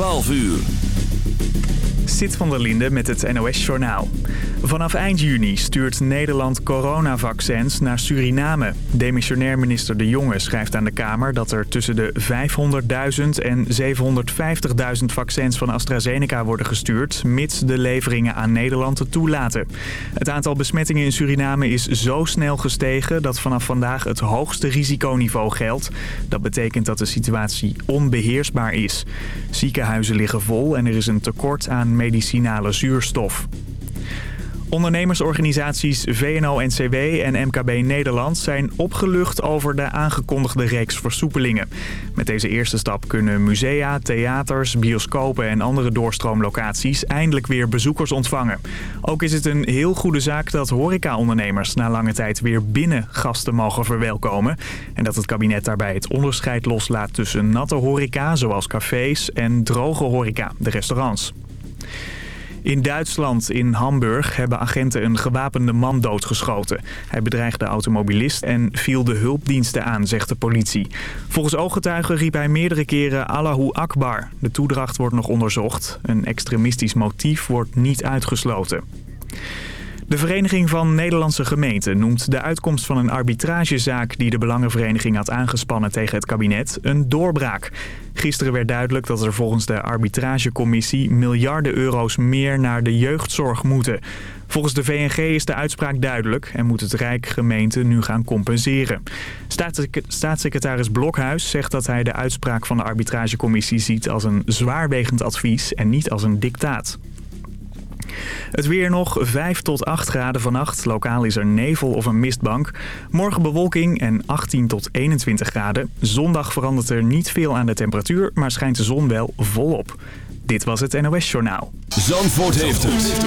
12 uur. Sit van der Linde met het NOS-journaal. Vanaf eind juni stuurt Nederland coronavaccins naar Suriname. Demissionair minister De Jonge schrijft aan de Kamer dat er tussen de 500.000 en 750.000 vaccins van AstraZeneca worden gestuurd... mits de leveringen aan Nederland het toelaten. Het aantal besmettingen in Suriname is zo snel gestegen dat vanaf vandaag het hoogste risiconiveau geldt. Dat betekent dat de situatie onbeheersbaar is. Ziekenhuizen liggen vol en er is een tekort aan medicinale zuurstof. Ondernemersorganisaties VNO-NCW en MKB Nederland zijn opgelucht over de aangekondigde reeks versoepelingen. Met deze eerste stap kunnen musea, theaters, bioscopen en andere doorstroomlocaties eindelijk weer bezoekers ontvangen. Ook is het een heel goede zaak dat horecaondernemers na lange tijd weer binnen gasten mogen verwelkomen. En dat het kabinet daarbij het onderscheid loslaat tussen natte horeca, zoals cafés, en droge horeca, de restaurants. In Duitsland, in Hamburg, hebben agenten een gewapende man doodgeschoten. Hij bedreigde automobilist en viel de hulpdiensten aan, zegt de politie. Volgens ooggetuigen riep hij meerdere keren Allahu Akbar. De toedracht wordt nog onderzocht. Een extremistisch motief wordt niet uitgesloten. De Vereniging van Nederlandse Gemeenten noemt de uitkomst van een arbitragezaak die de Belangenvereniging had aangespannen tegen het kabinet een doorbraak. Gisteren werd duidelijk dat er volgens de arbitragecommissie miljarden euro's meer naar de jeugdzorg moeten. Volgens de VNG is de uitspraak duidelijk en moet het Rijk gemeente nu gaan compenseren. Staatssecretaris Blokhuis zegt dat hij de uitspraak van de arbitragecommissie ziet als een zwaarwegend advies en niet als een dictaat. Het weer nog 5 tot 8 graden vannacht. Lokaal is er nevel of een mistbank. Morgen bewolking en 18 tot 21 graden. Zondag verandert er niet veel aan de temperatuur, maar schijnt de zon wel volop. Dit was het NOS Journaal. Zandvoort heeft het.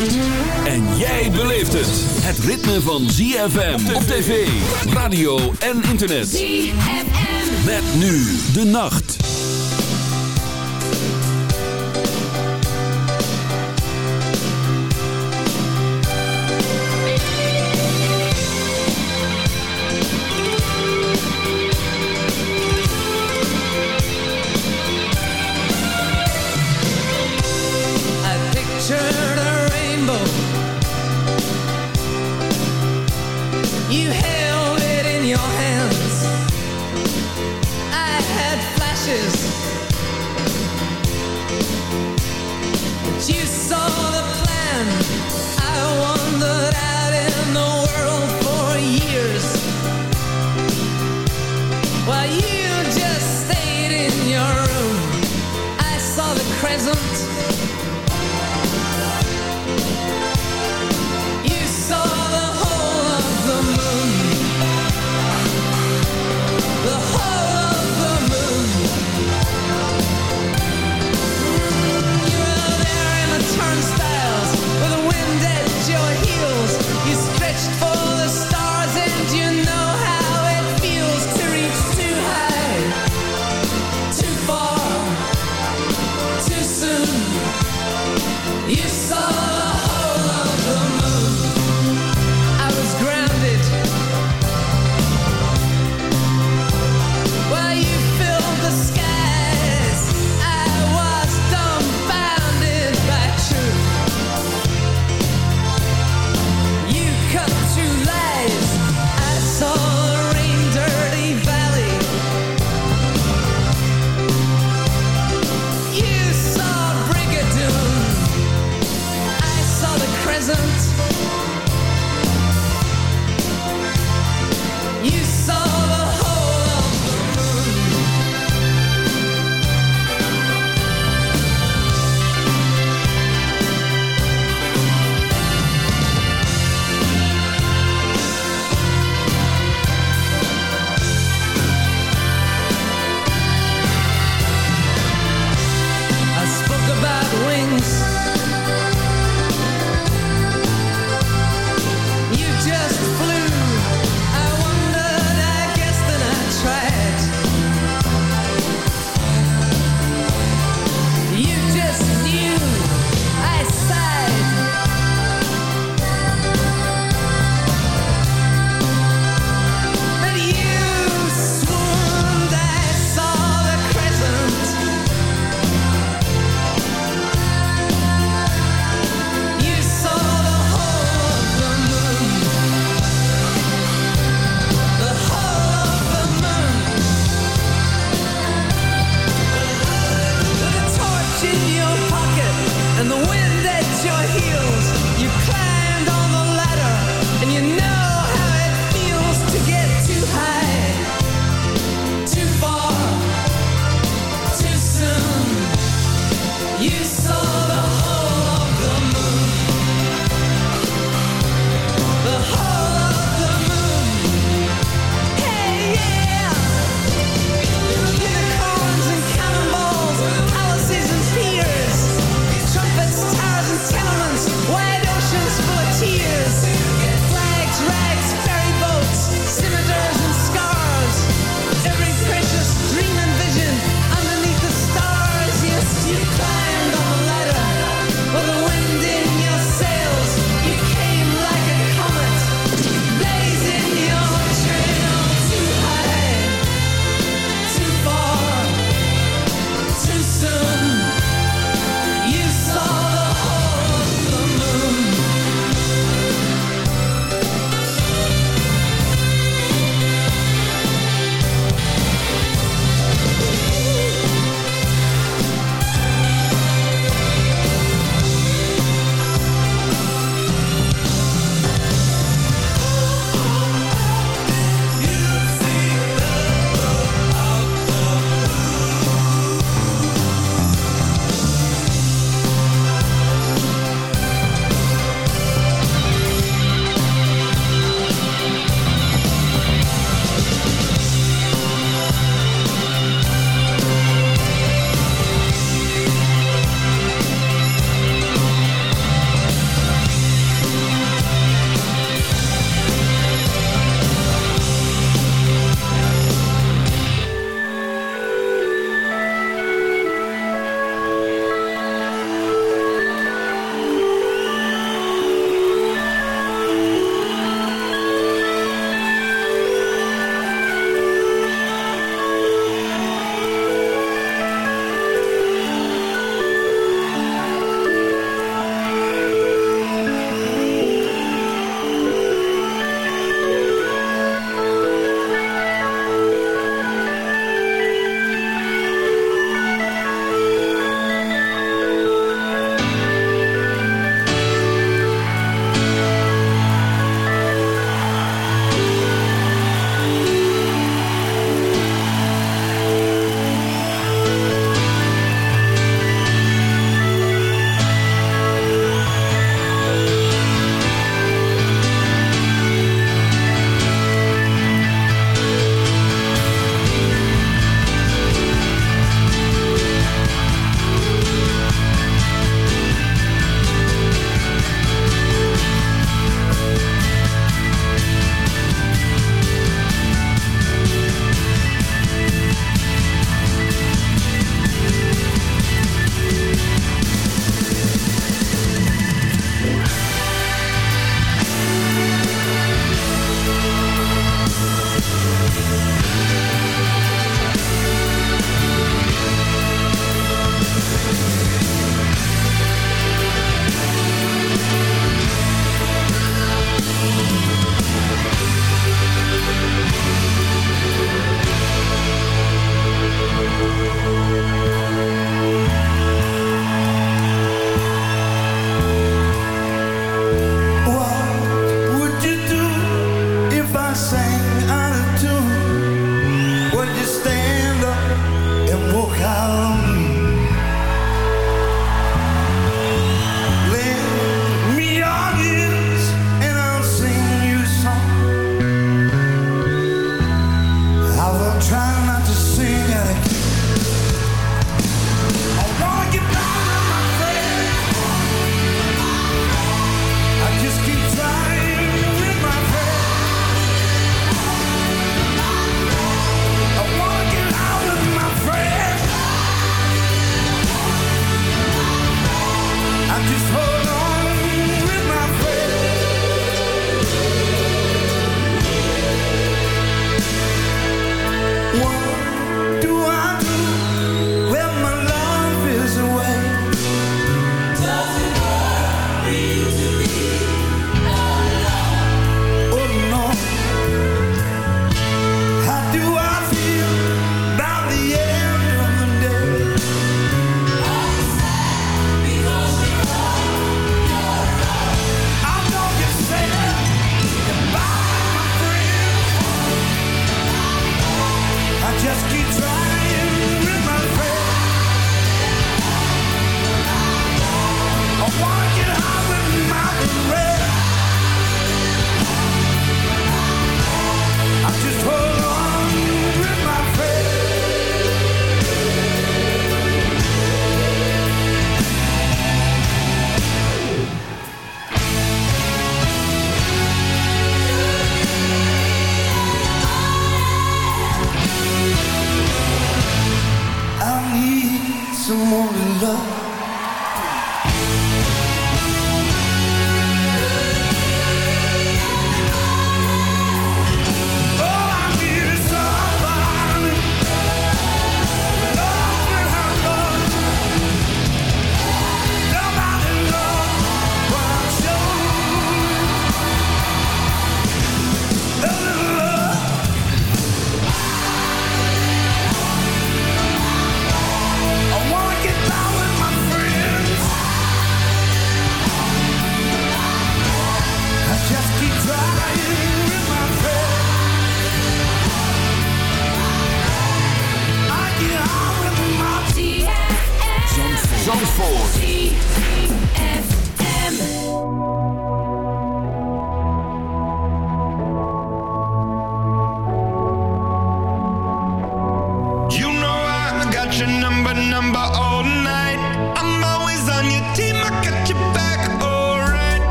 En jij beleeft het. Het ritme van ZFM op tv, radio en internet. ZFM. Met nu de nacht.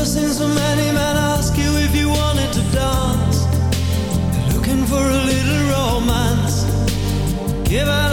never seen so many men ask you if you wanted to dance. They're looking for a little romance. Give it.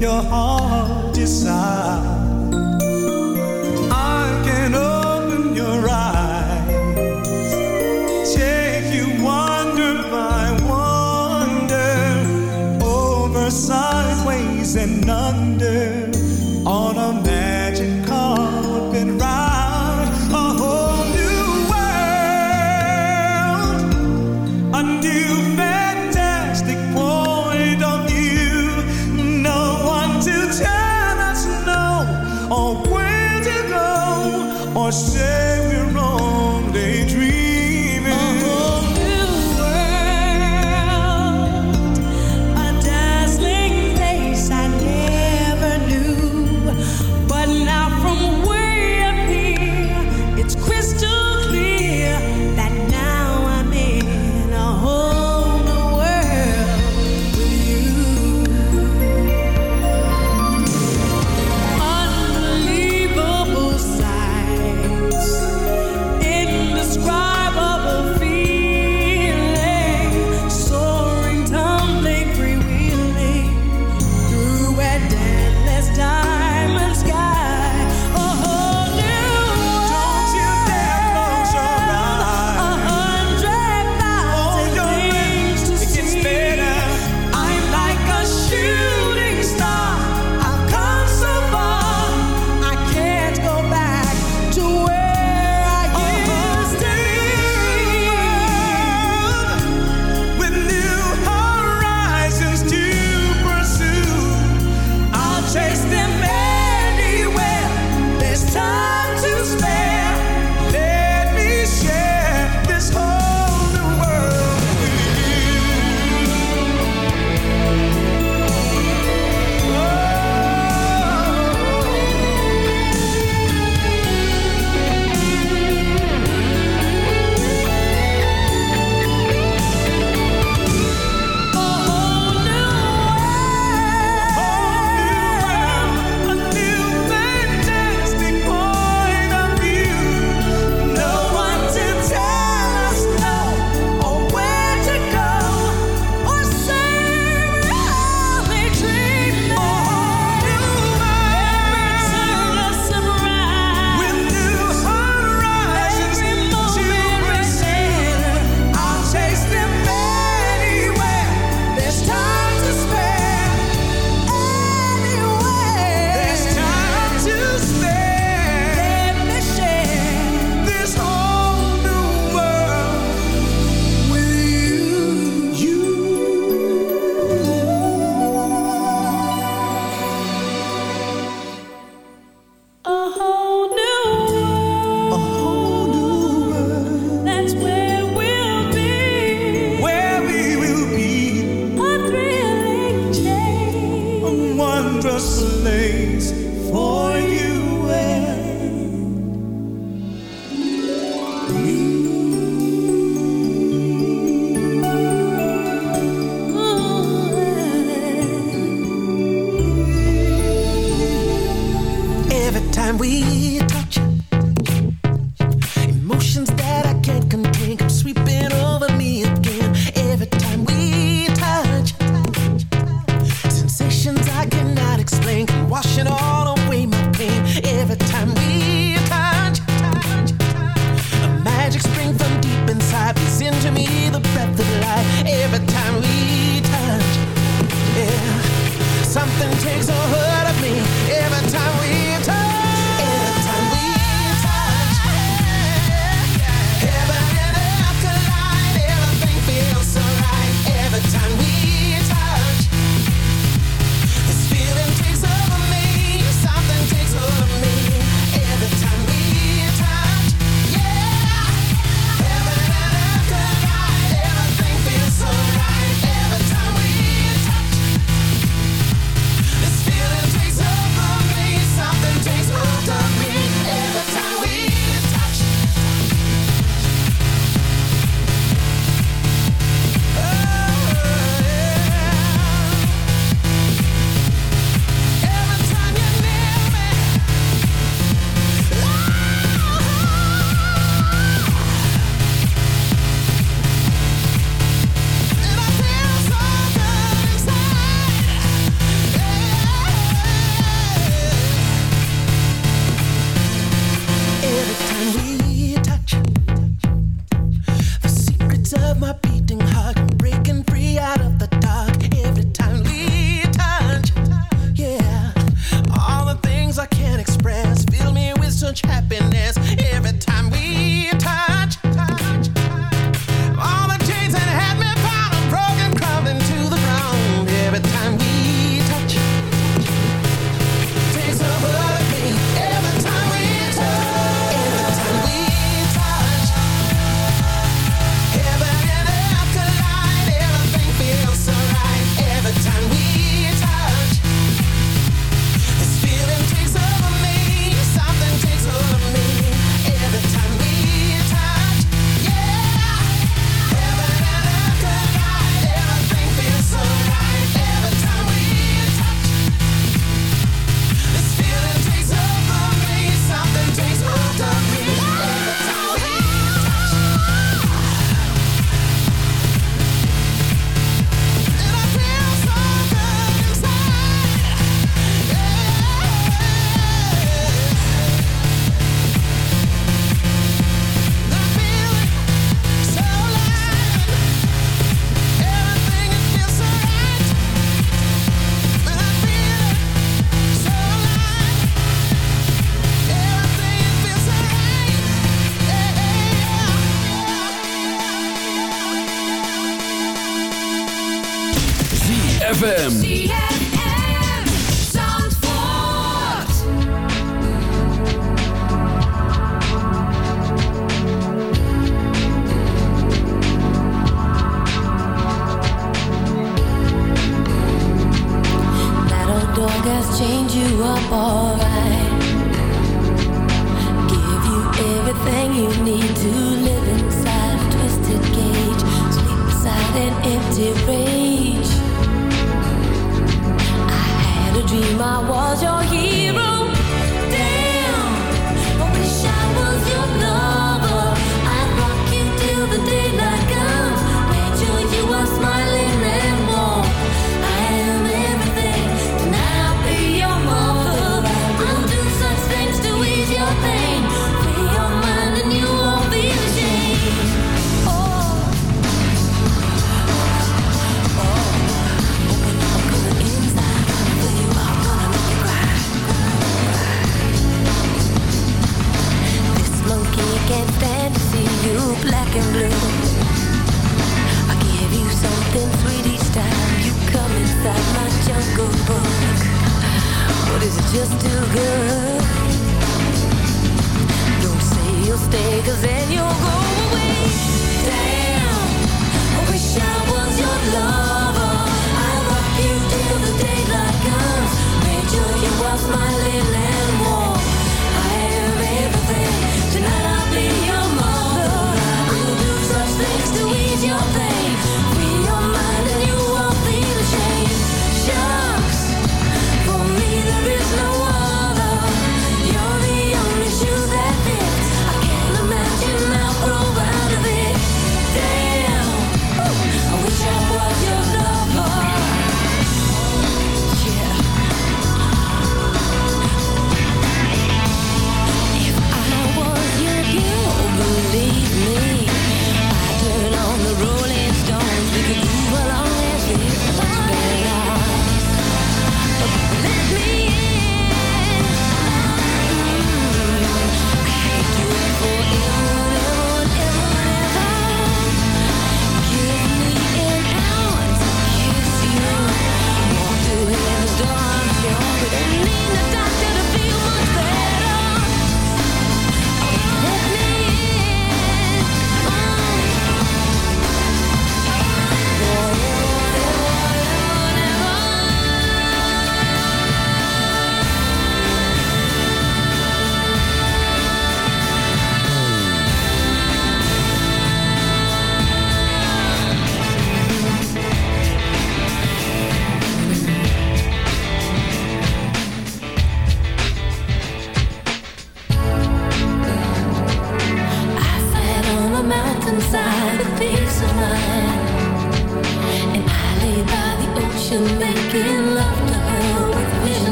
your heart.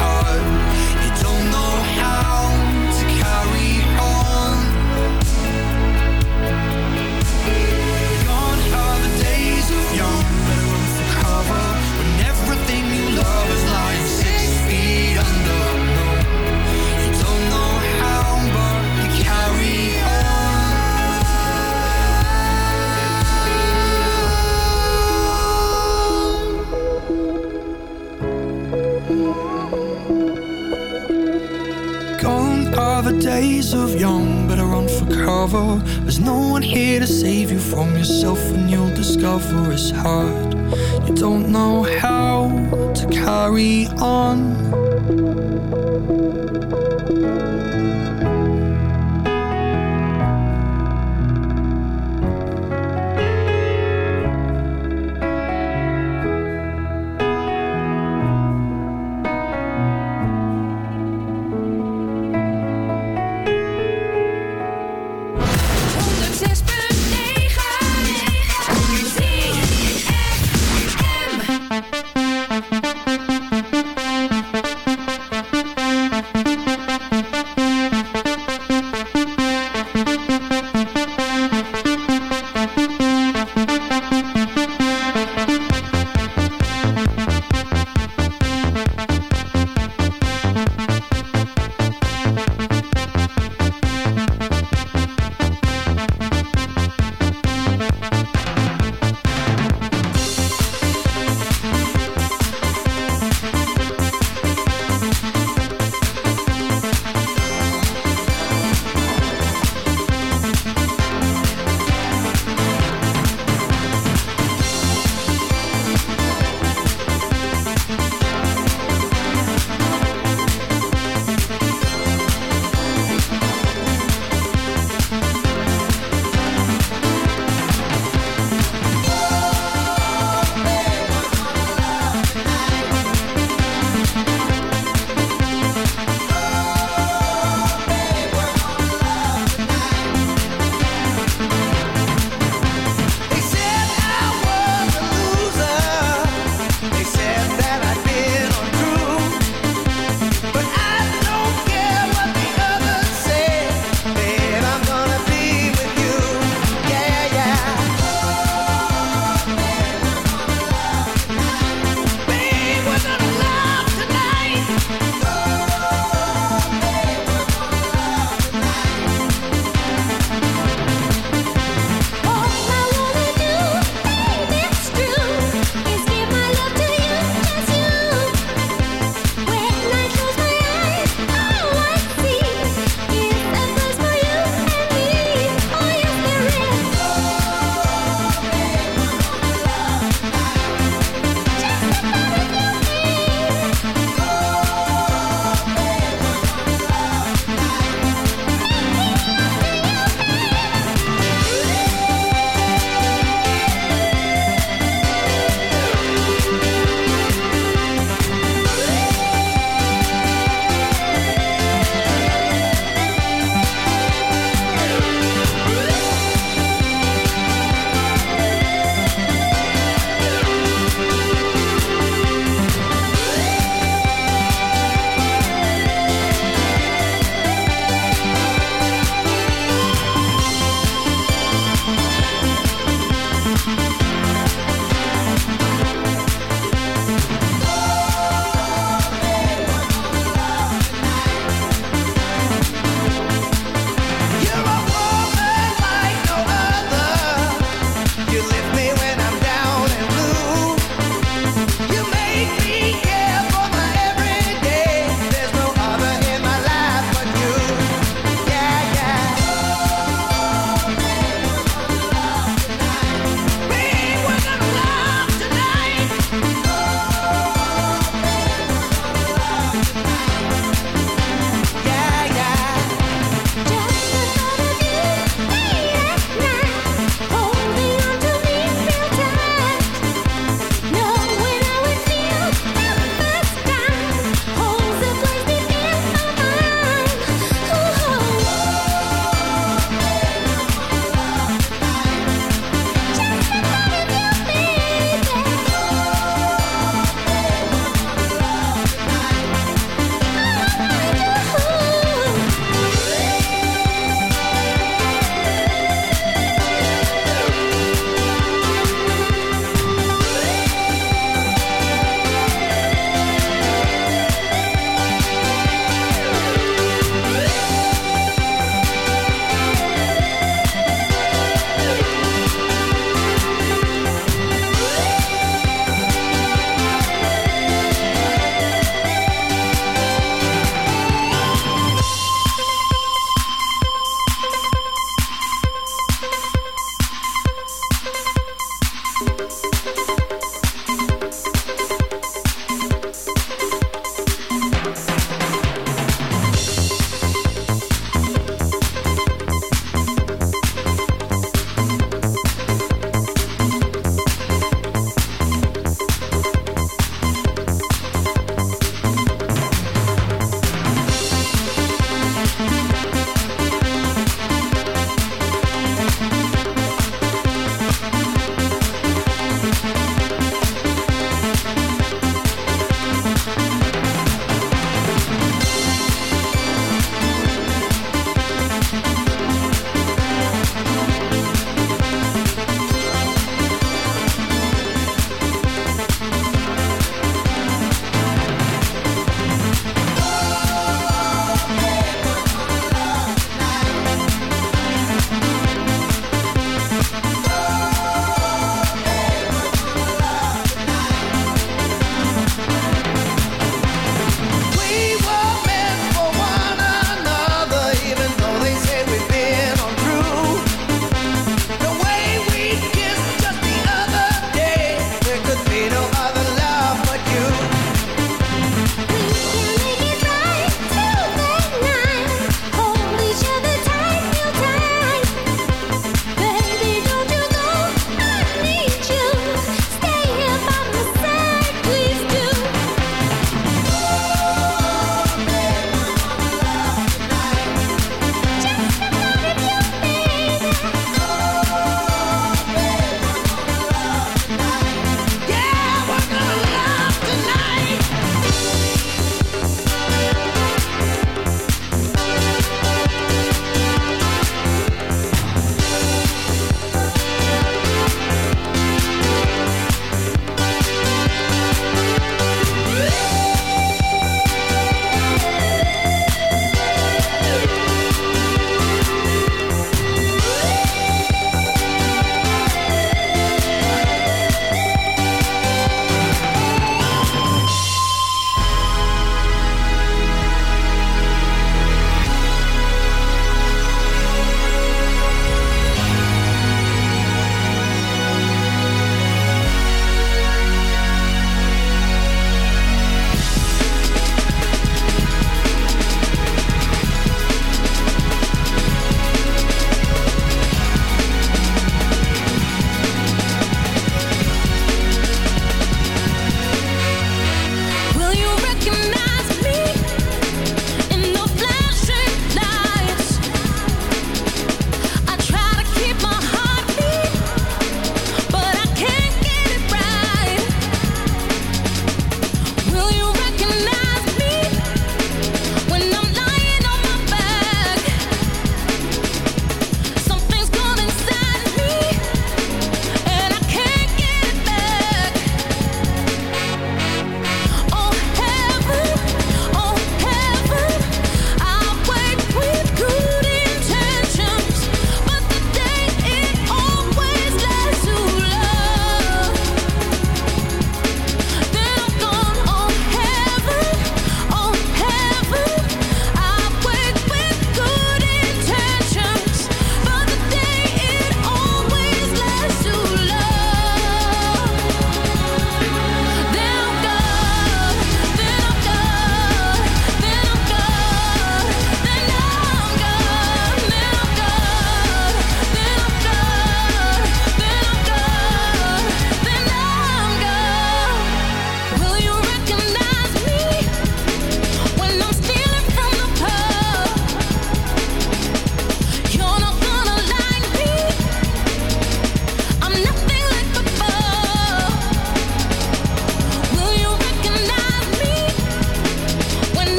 discover it's hard You don't know how yourself And you'll discover it's hard. You don't know how to carry on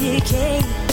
you came,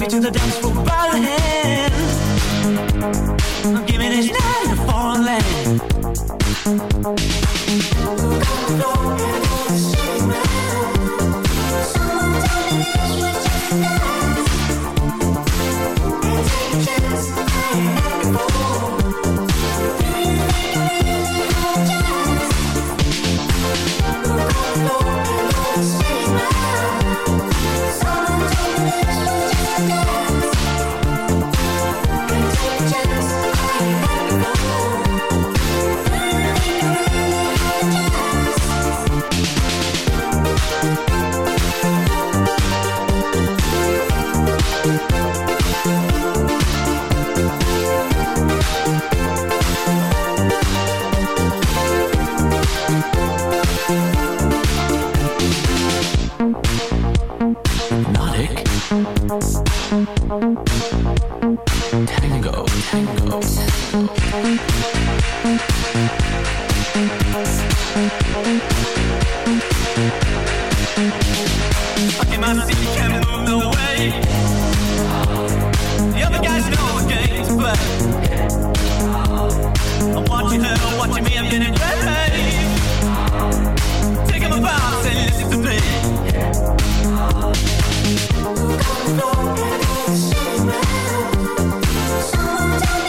me to give the dance floor by the hand. I'm giving this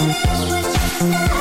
Whoa,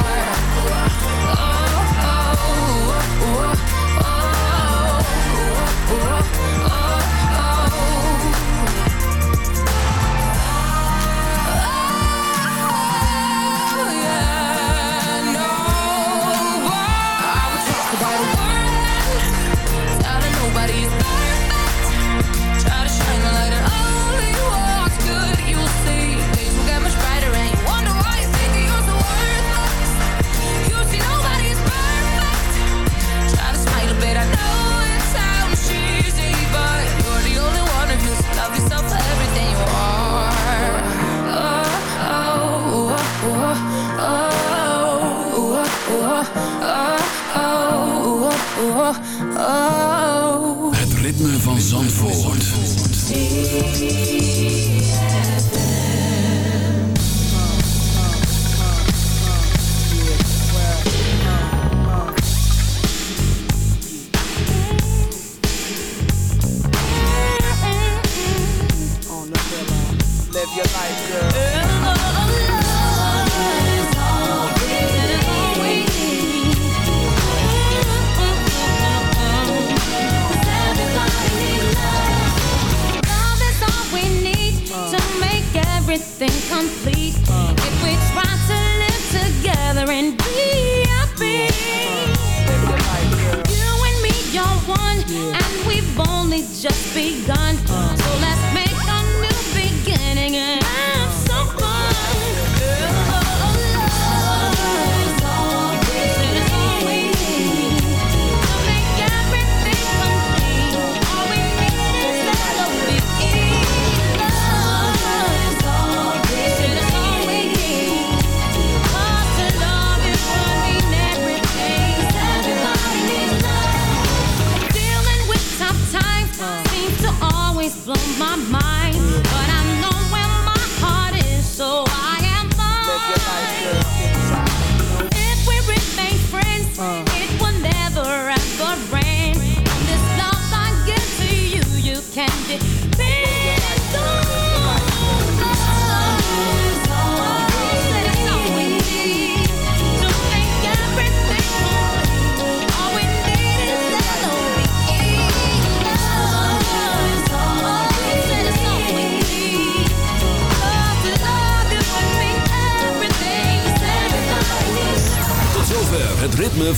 ritme van Zandvoort. Live your life, girl.